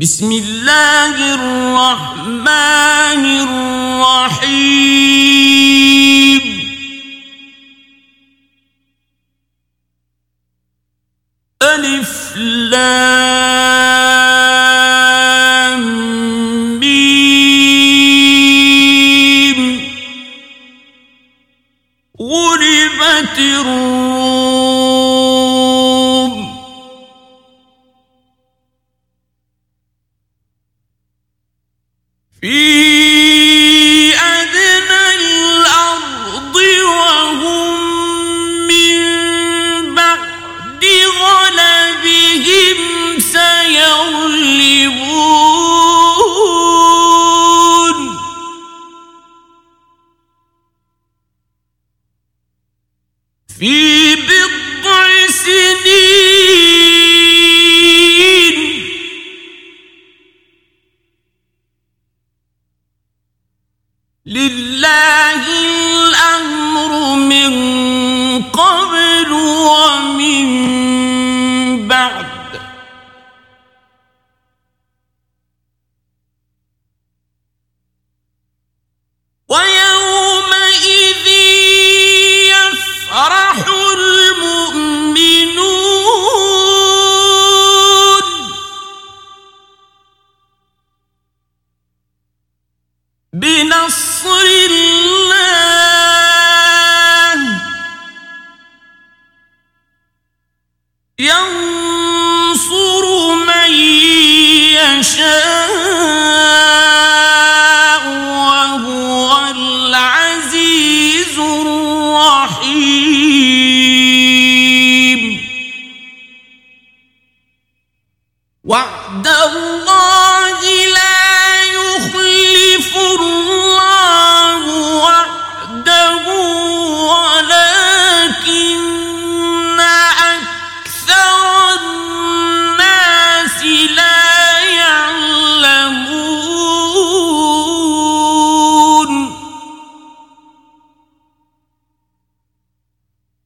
بسم اللہ الرحمن الرحیم الف لام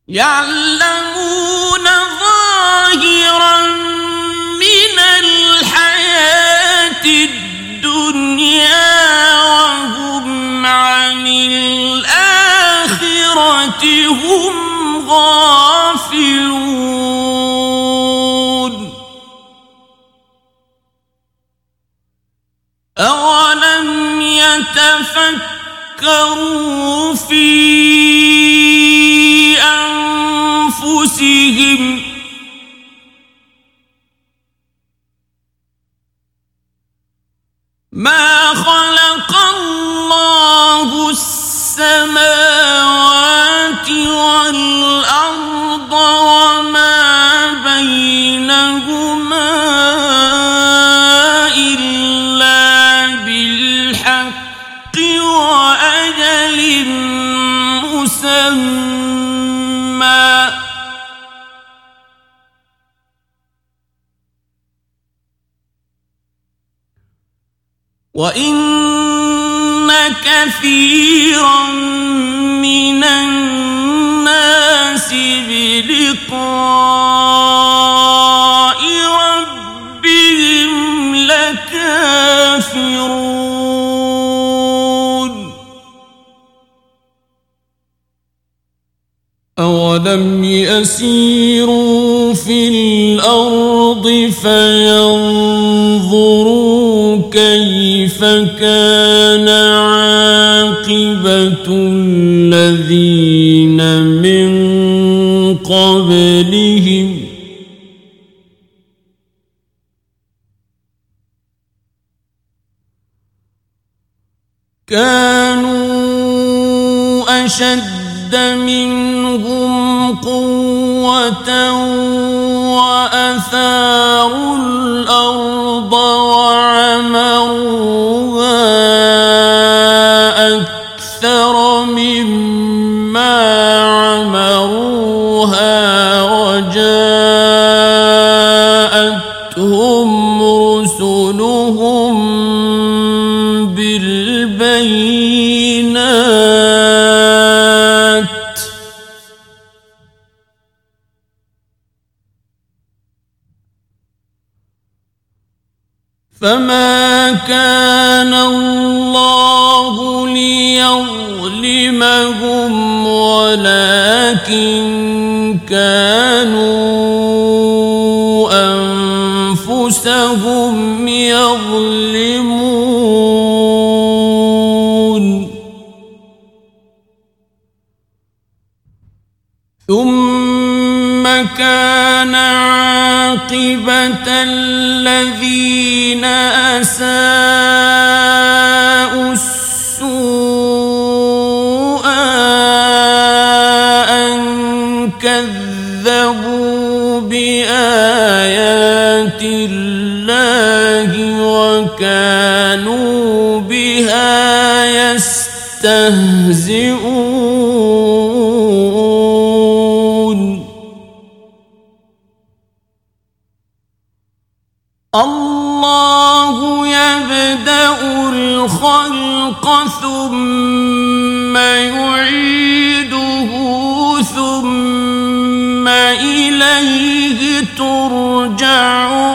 يعلمون ظاهرا من الحياة الدنيا وهم عن الآخرة هم غافلون. أولم يتفكروا في أنفسهم وَإِنَّ كَثِيرًا مِّنَ النَّاسِ بِلِقَاءِ رَبِّهِمْ لَكَافِرُونَ أَوَلَمْ يَسِيرُوا فِي الْأَرْضِ فَيَنظُرُوا كَيْفَ كَانَ عاقبة الذين من قبلهم؟ كان وجاءتهم رسلهم بالبينات. فما كان الله ليظلمهم ولكن كانوا أنفسهم يظلمون. ثم كان عاقبة الذين أساءوا السوء أن كذبوا بآيات الله وكانوا بها يستهزئون. الله يبدأ الخلق ثم يعيده ثم إليه ترجعون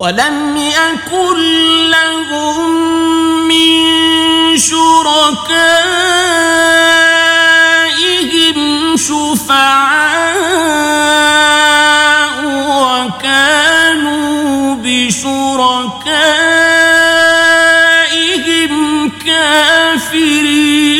ولم يكن لهم من شركائهم شفعاء وكانوا بشركائهم كافرين.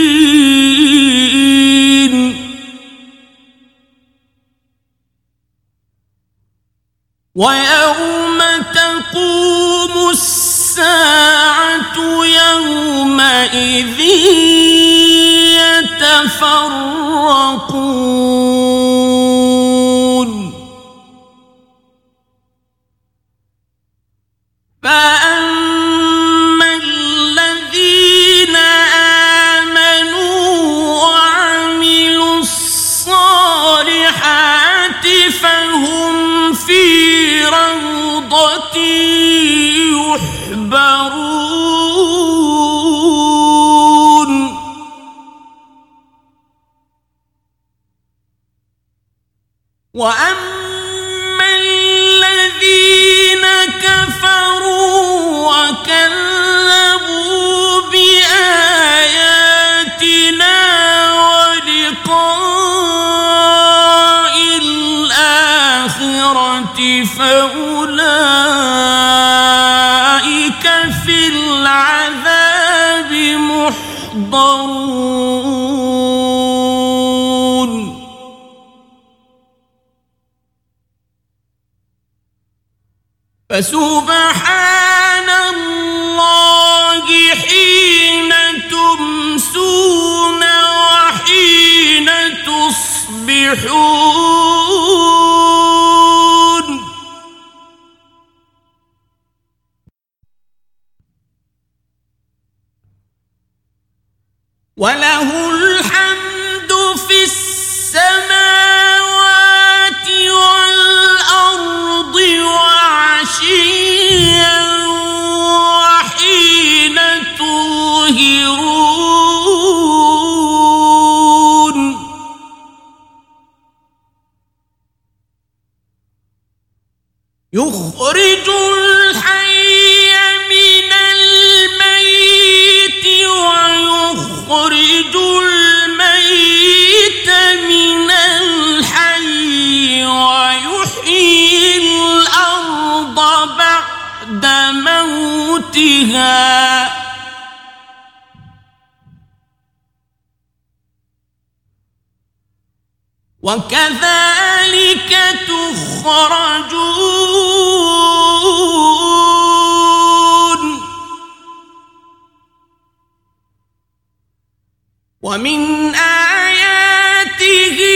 محضرون فسبحان الله حين تمسون وحين تصبحون موتها وكذلك تخرجون۔ ومن آياته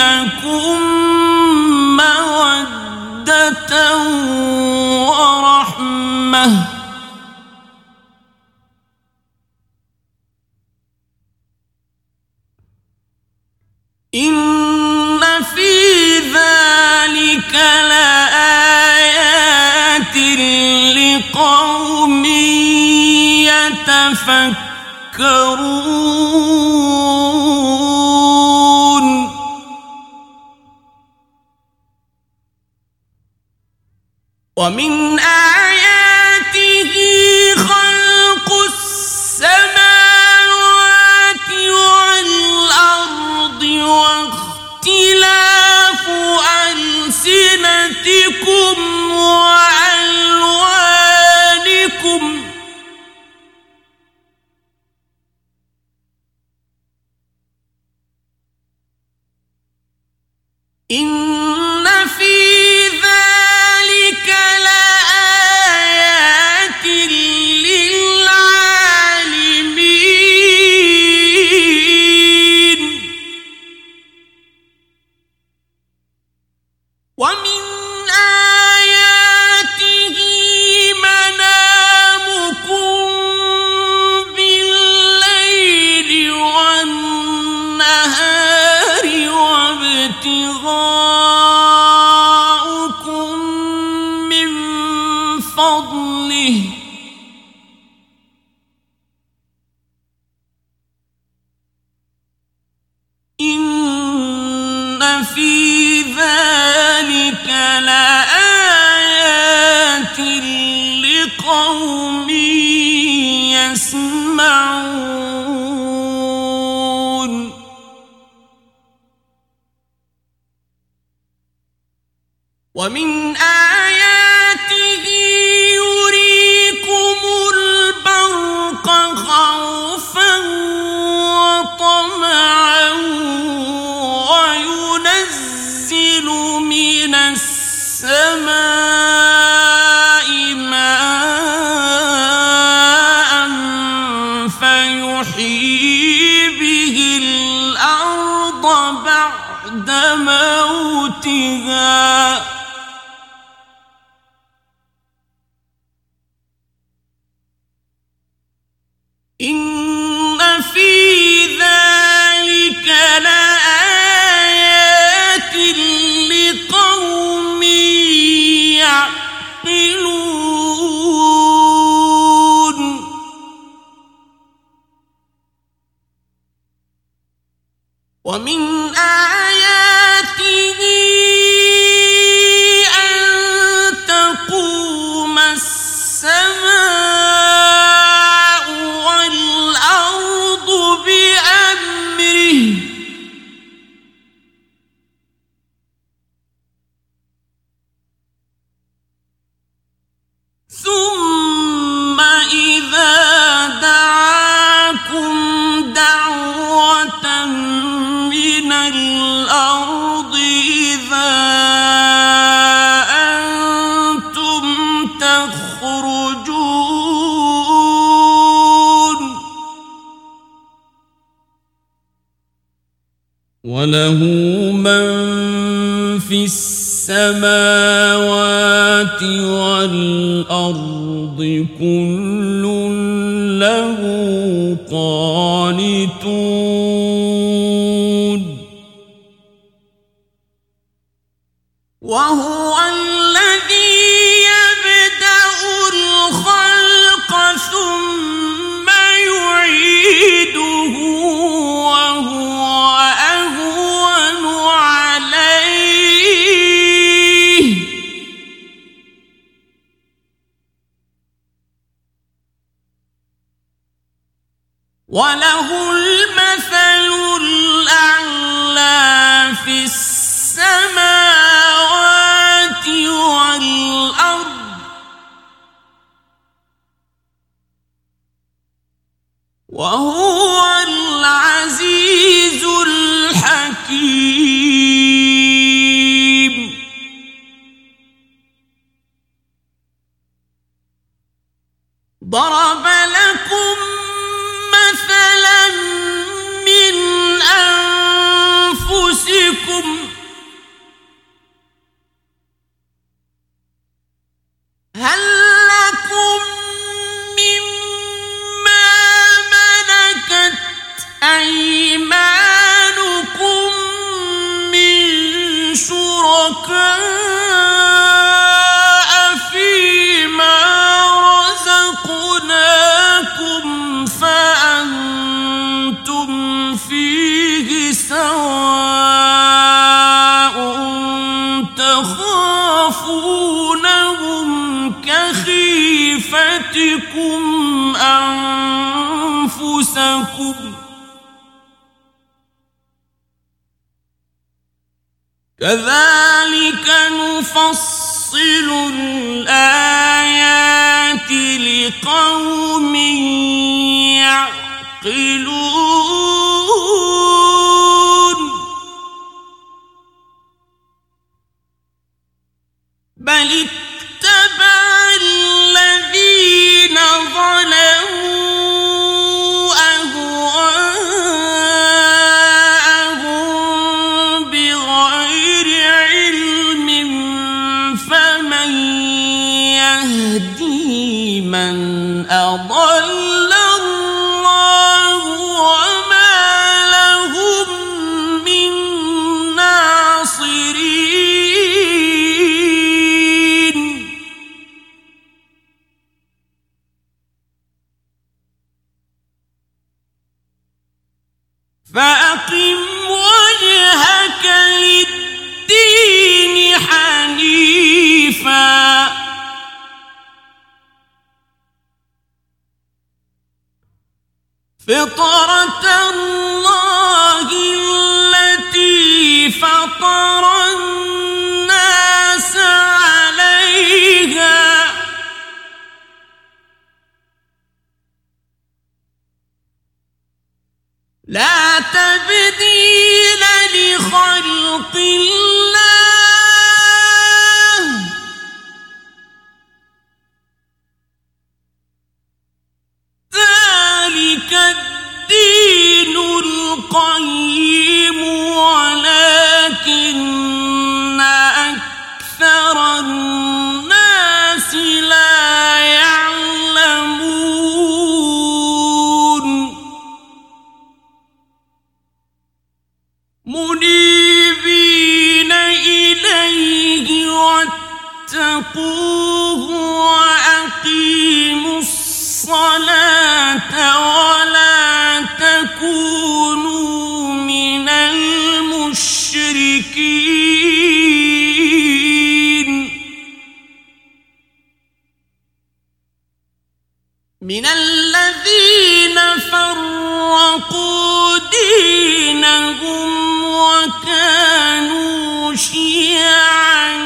بينكم مودة ورحمة إن في ذلك لآيات لقوم يتفكرون ومن آياته خلق السماوات والأرض واختلاف ألسنتكم السماء السماوات والأرض كل له قال وهو كذلك نفصل الآيات لقوم من الذين فرقوا دينهم وكانوا شيعا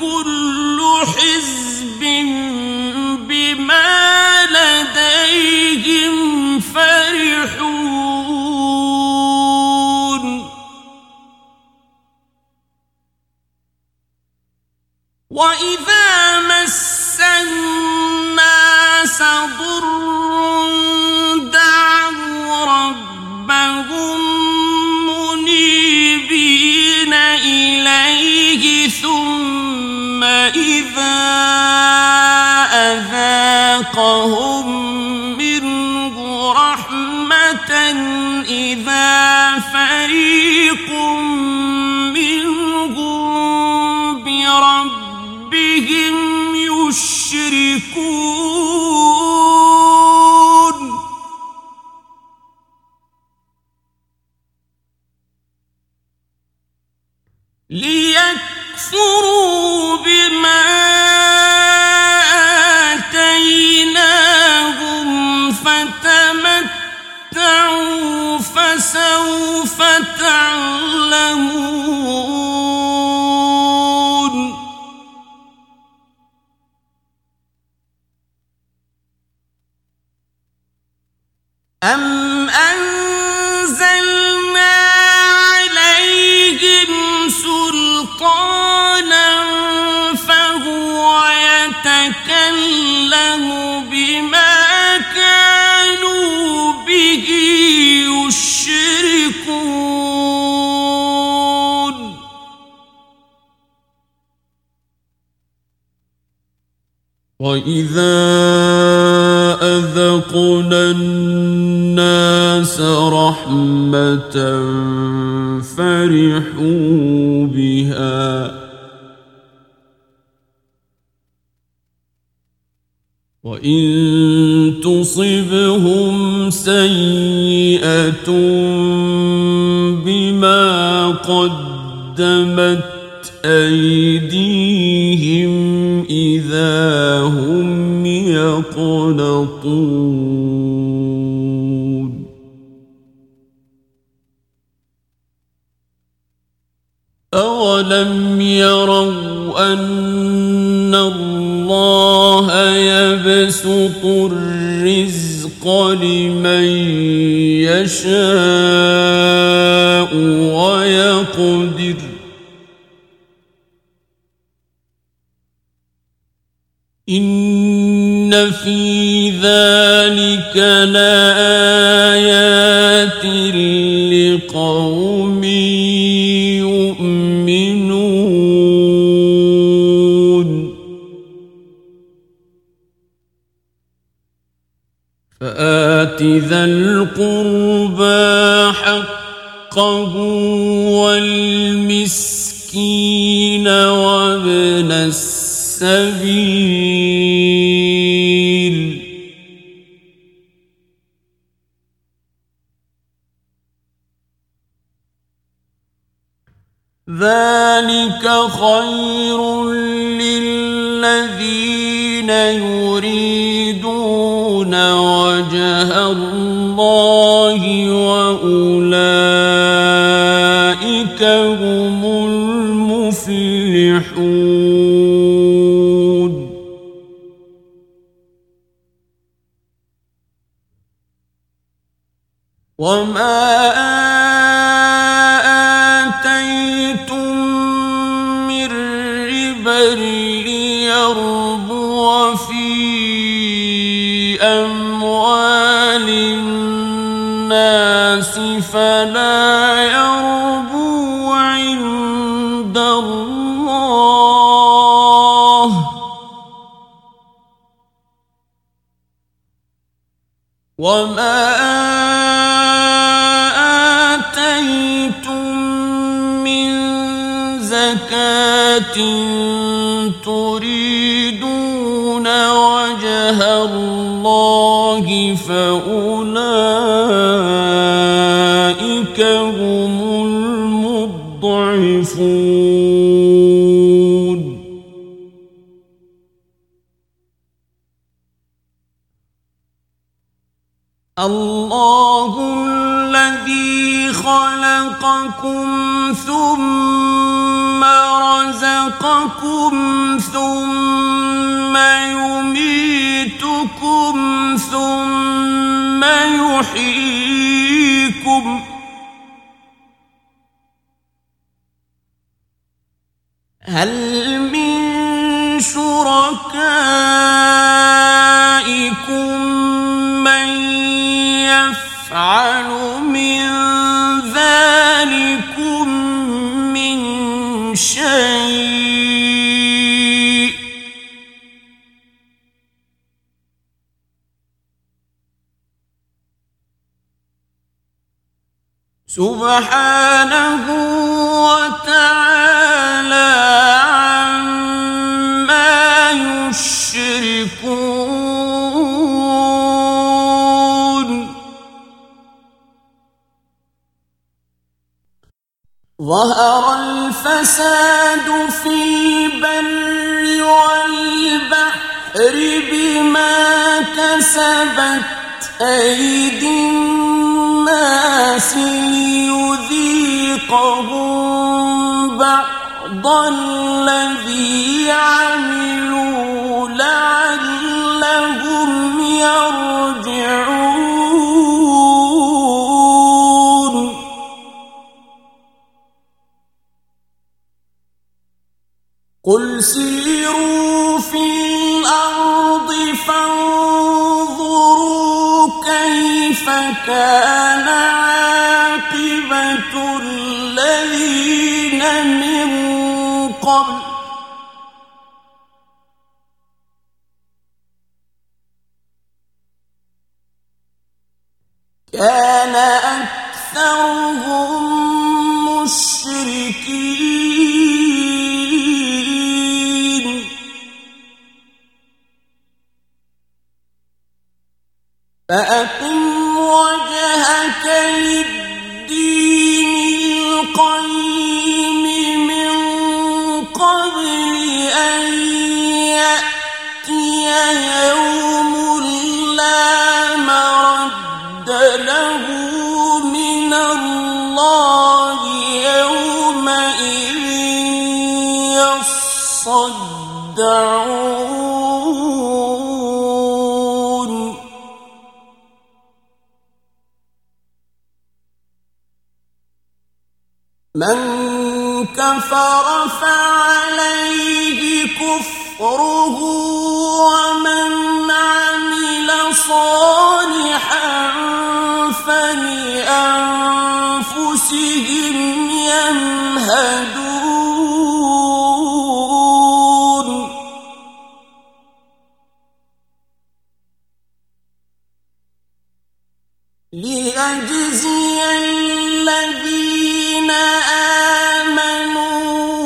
كل حزب بما لديهم فرحون. وَإِذَا أَذَقْنَا النَّاسَ رَحْمَةً فَرِحُوا بِهَا وَإِن تُصِبْهُمْ سَيِّئَةٌ بِمَا قَدَّمَتْ أَيْدِيهِمْ إِذَا هُمْ يَقْنَطُونَ. أَوَلَمْ يَرَوْا أَنَّ اللَّهَ يَبْسُطُ الرِّزْقَ لِمَن يَشَاءُ. لآيات لقوم يؤمنون. فآت ذا القربى حقه والمسكين وابن السبيل ذلك خير للذين يريدون وجه الله وأولئك هم المفلحون وما الناس فلا يربو عند الله وما آتيتم من زكاة تريدون وجه الله فأولئك خلقكم ثم رزقكم ثم يميتكم ثم يحييكم هل سبحانه وتعالى عما يشركون. ظهر الفساد في البر والبحر بما كسبت أيدي الناس ليذيقهم بعض الذي عملوا لعلهم يرجعون. قل سيروا في الأرض فانظروا كيف فكان عاقبة الذين من قبل. كان أكثر ليجزي الذين آمنوا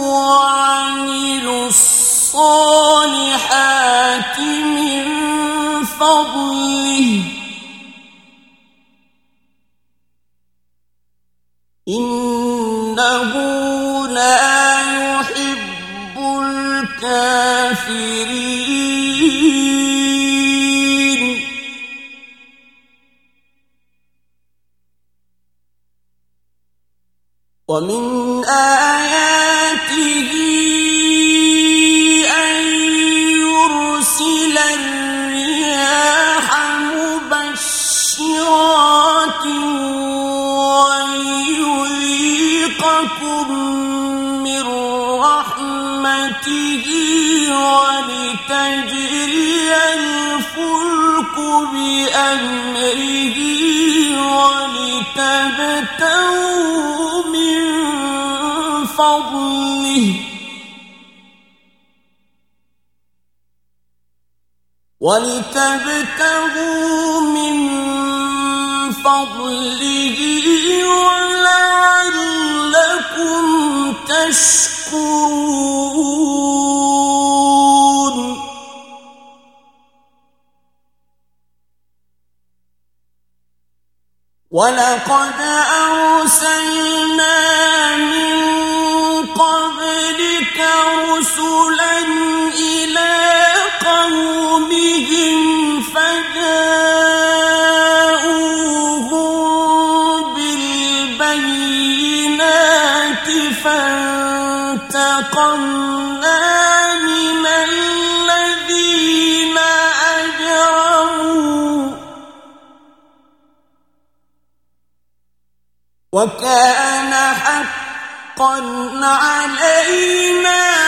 وعملوا الصالحات من فضله إنه لا يحب الكافرين ومن آياته أن يرسل الرياح مبشرات ويذيقكم من رحمته ولتجري الفلك بأمره ولتبتغوا فضله. ولتبتغوا من فضله ولعلكم تشكرون. ولقد أرسلنا رسلا إلى قومهم فجاءوهم بالبينات فانتقمنا من الذين أجرموا وكان حقا علينا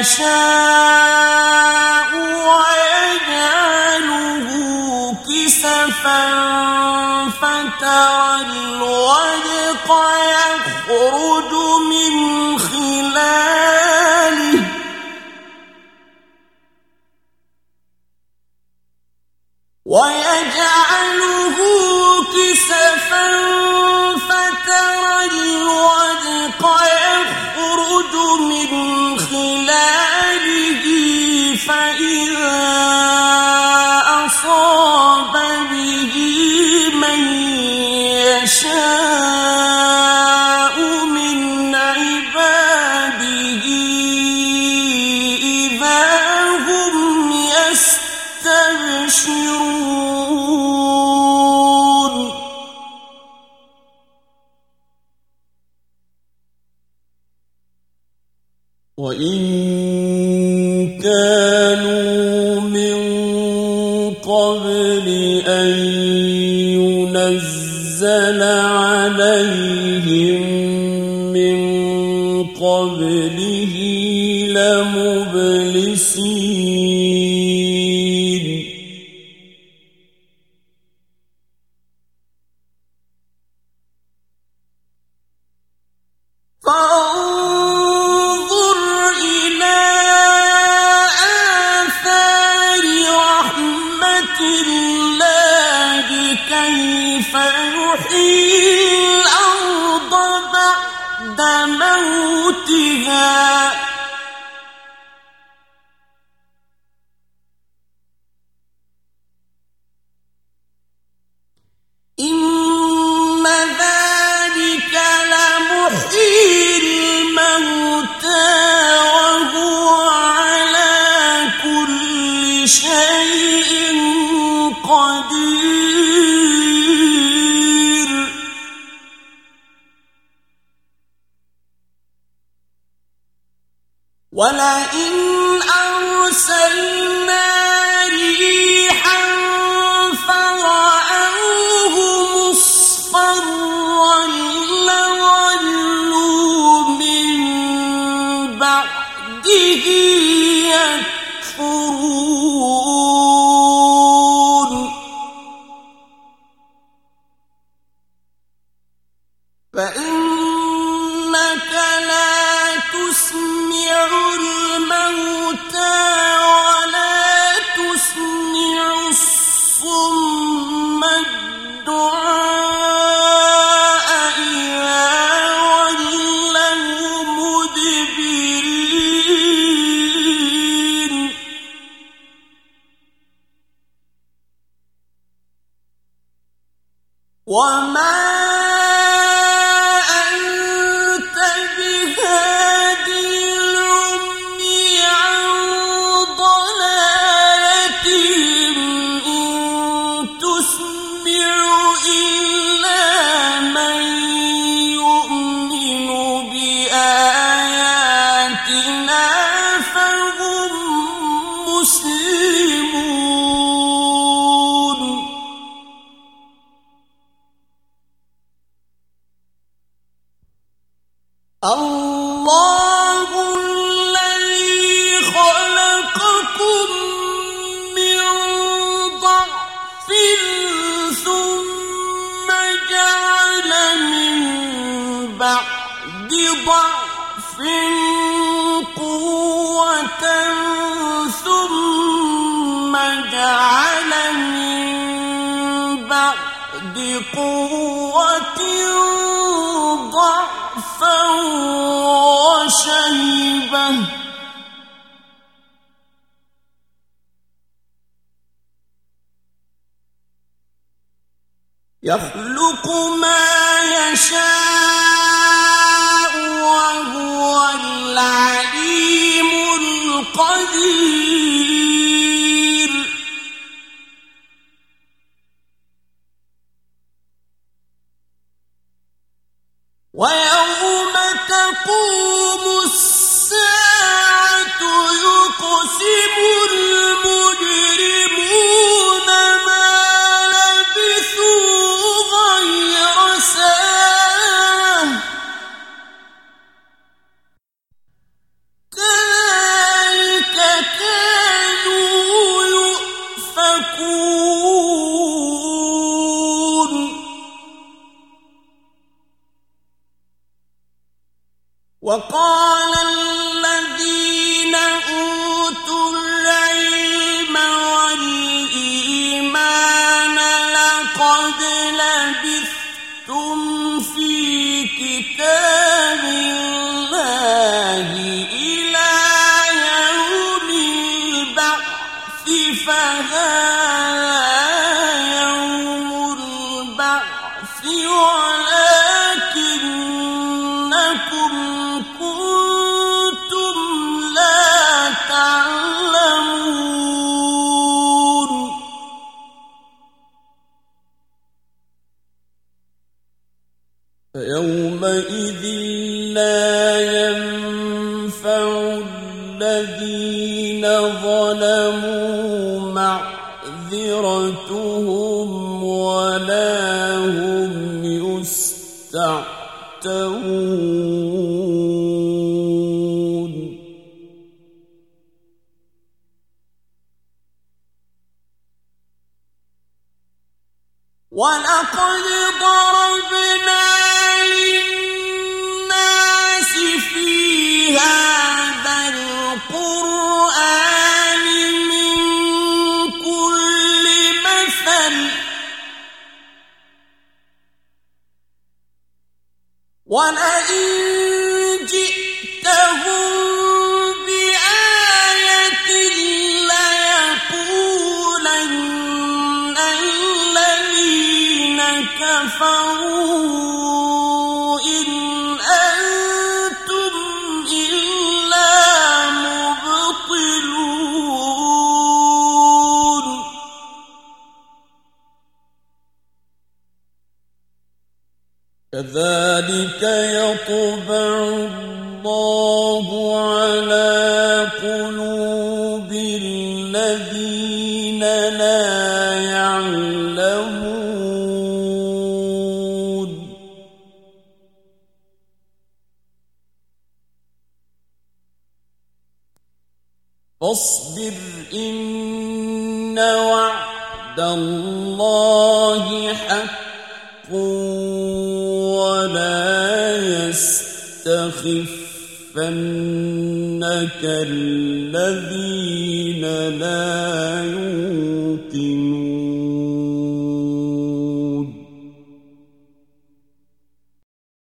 يشاء ويجعله كسفا فترى الودق يخرج من خلاله ويجعله كسفا فترى الودق إن وَلَئِنْ أَرْسَلْنَا بِقُوَّةٍ ضَعْفًا وَشَيْبَةً يَخْلُقُ مَا يَشَاءُ كفروا